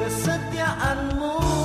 kesetiaanmu.